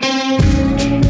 I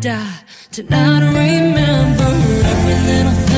die. To not remember every little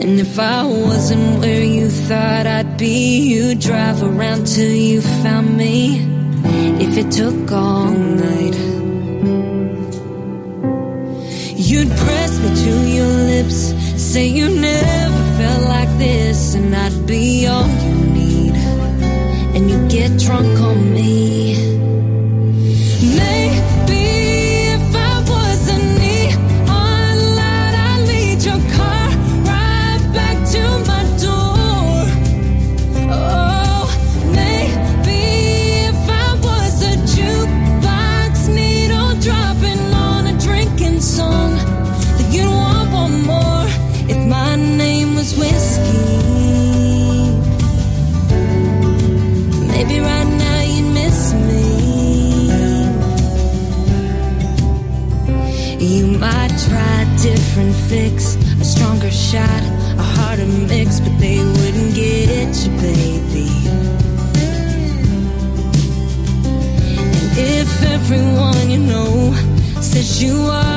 And if I wasn't where you thought I'd be, you'd drive around till you found me. If it took all night, you'd press me to your lips, say you never felt like this, and I'd be all you need. And you'd get drunk on me. that you are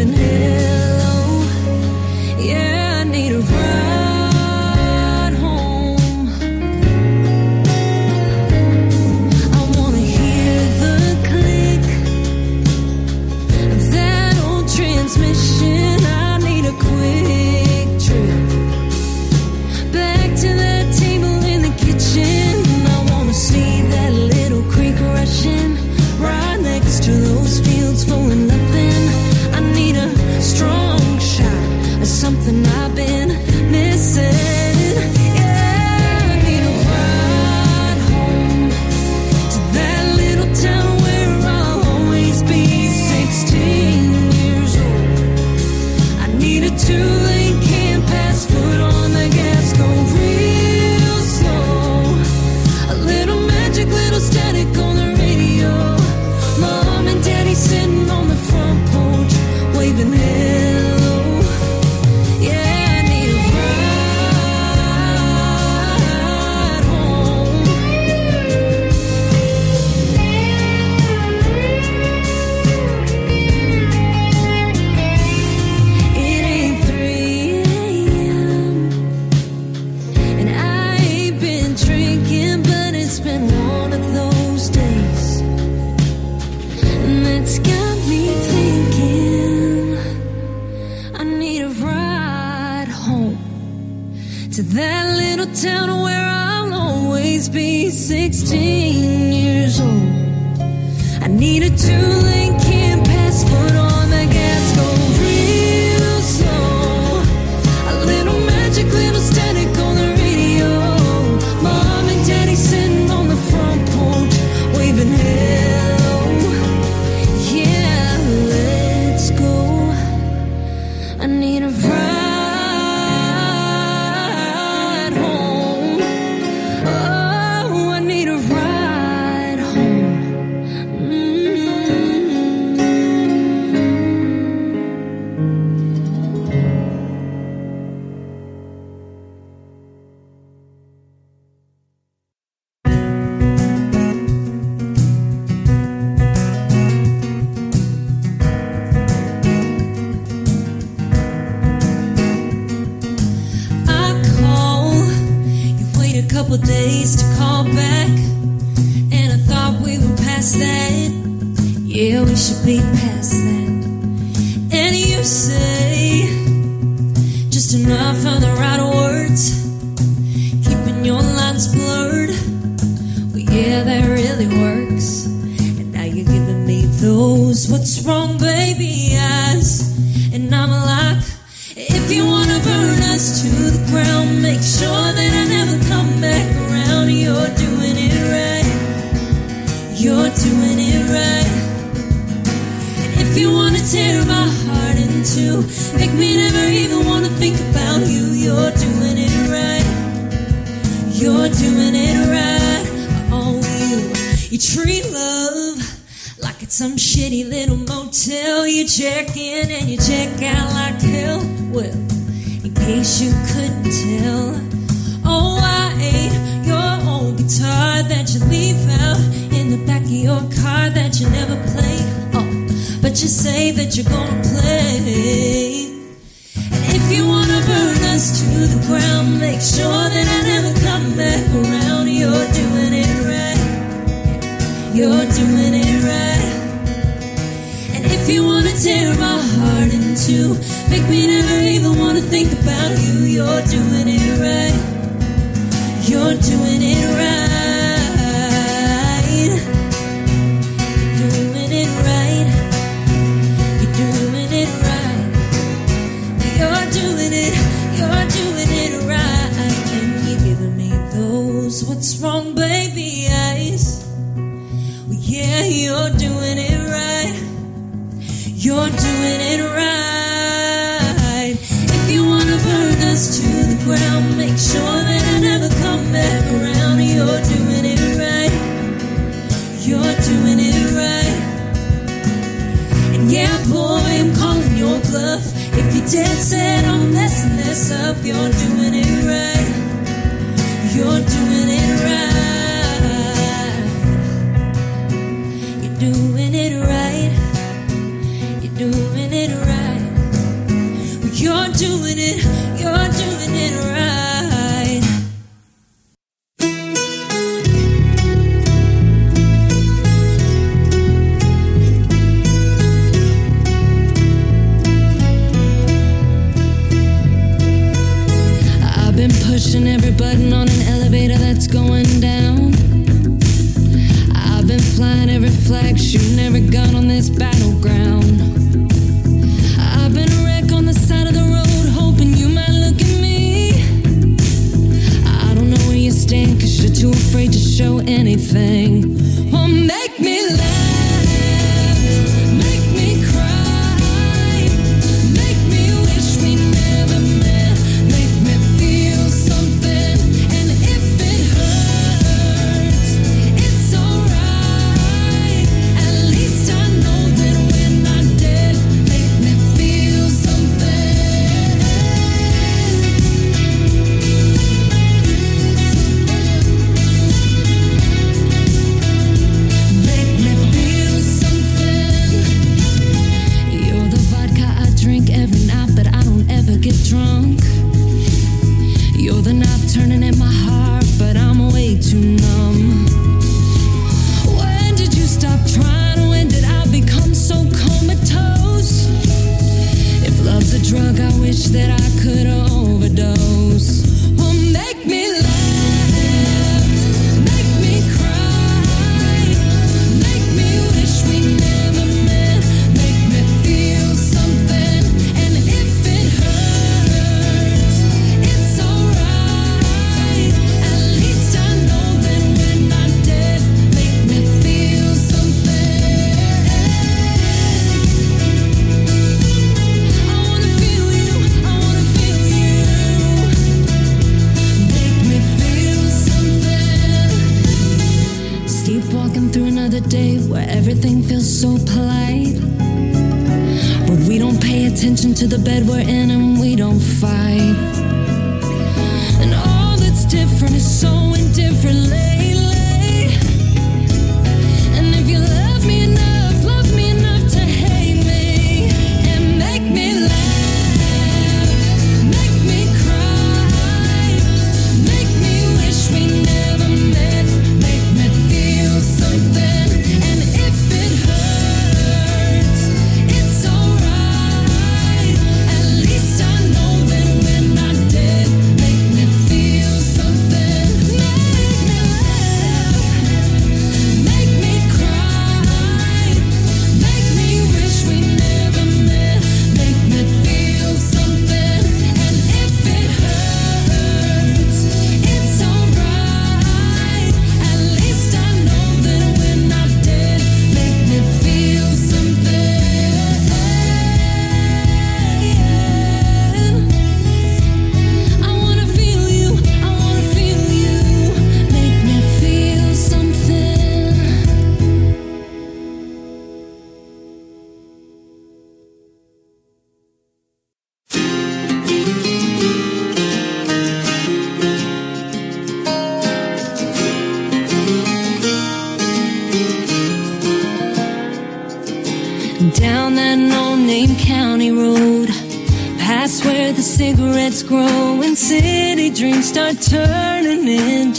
In hell. Town where I'll always be 16 years old. I need a past that. Yeah, we should be past that. And you say just enough of the right words, keeping your lines blurred. Well, yeah, that really works. And now you're giving me those what's wrong, baby eyes, and I'm like. If you wanna burn us to the ground, make sure that I never come back You're doing it right. And if you wanna tear my heart in two, make me never even wanna think about you. You're doing it right. You're doing it right. Oh, you. You treat love like it's some shitty little motel. You check in and you check out like hell. Well, in case you couldn't tell, oh, I ate your old guitar that you leave out your car that you never play. Oh, but you say that you're gonna play. And if you wanna burn us to the ground, make sure that I never come back around. You're doing it right. You're doing it right. And if you wanna tear my heart in two, make me never even wanna think about you. You're doing it right. You're doing it right. Doing it right. If you wanna burn us to the ground, make sure that I never come back around. You're doing it right. You're doing it right. And yeah, boy, I'm calling your bluff. If you dead set on messing this up, you're doing it right. You're doing it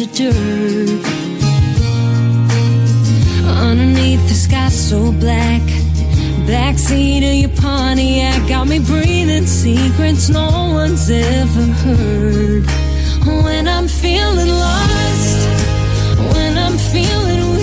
to dirt. Underneath the sky so black, backseat of your Pontiac got me breathing secrets no one's ever heard. When I'm feeling lost, when I'm feeling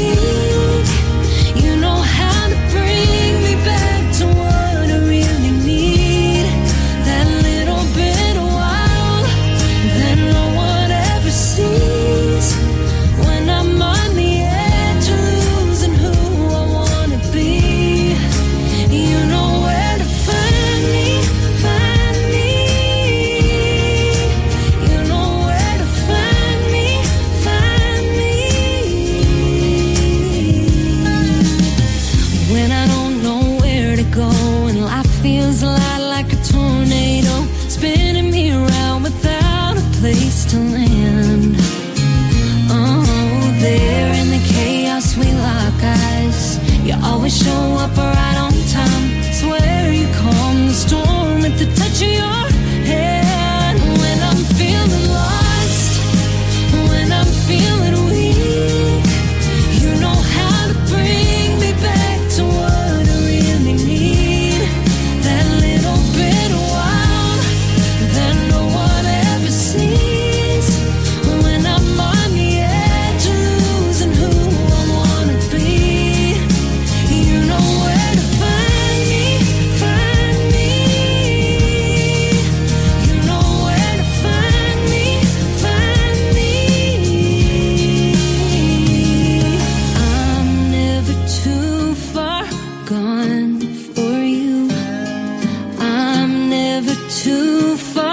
too far.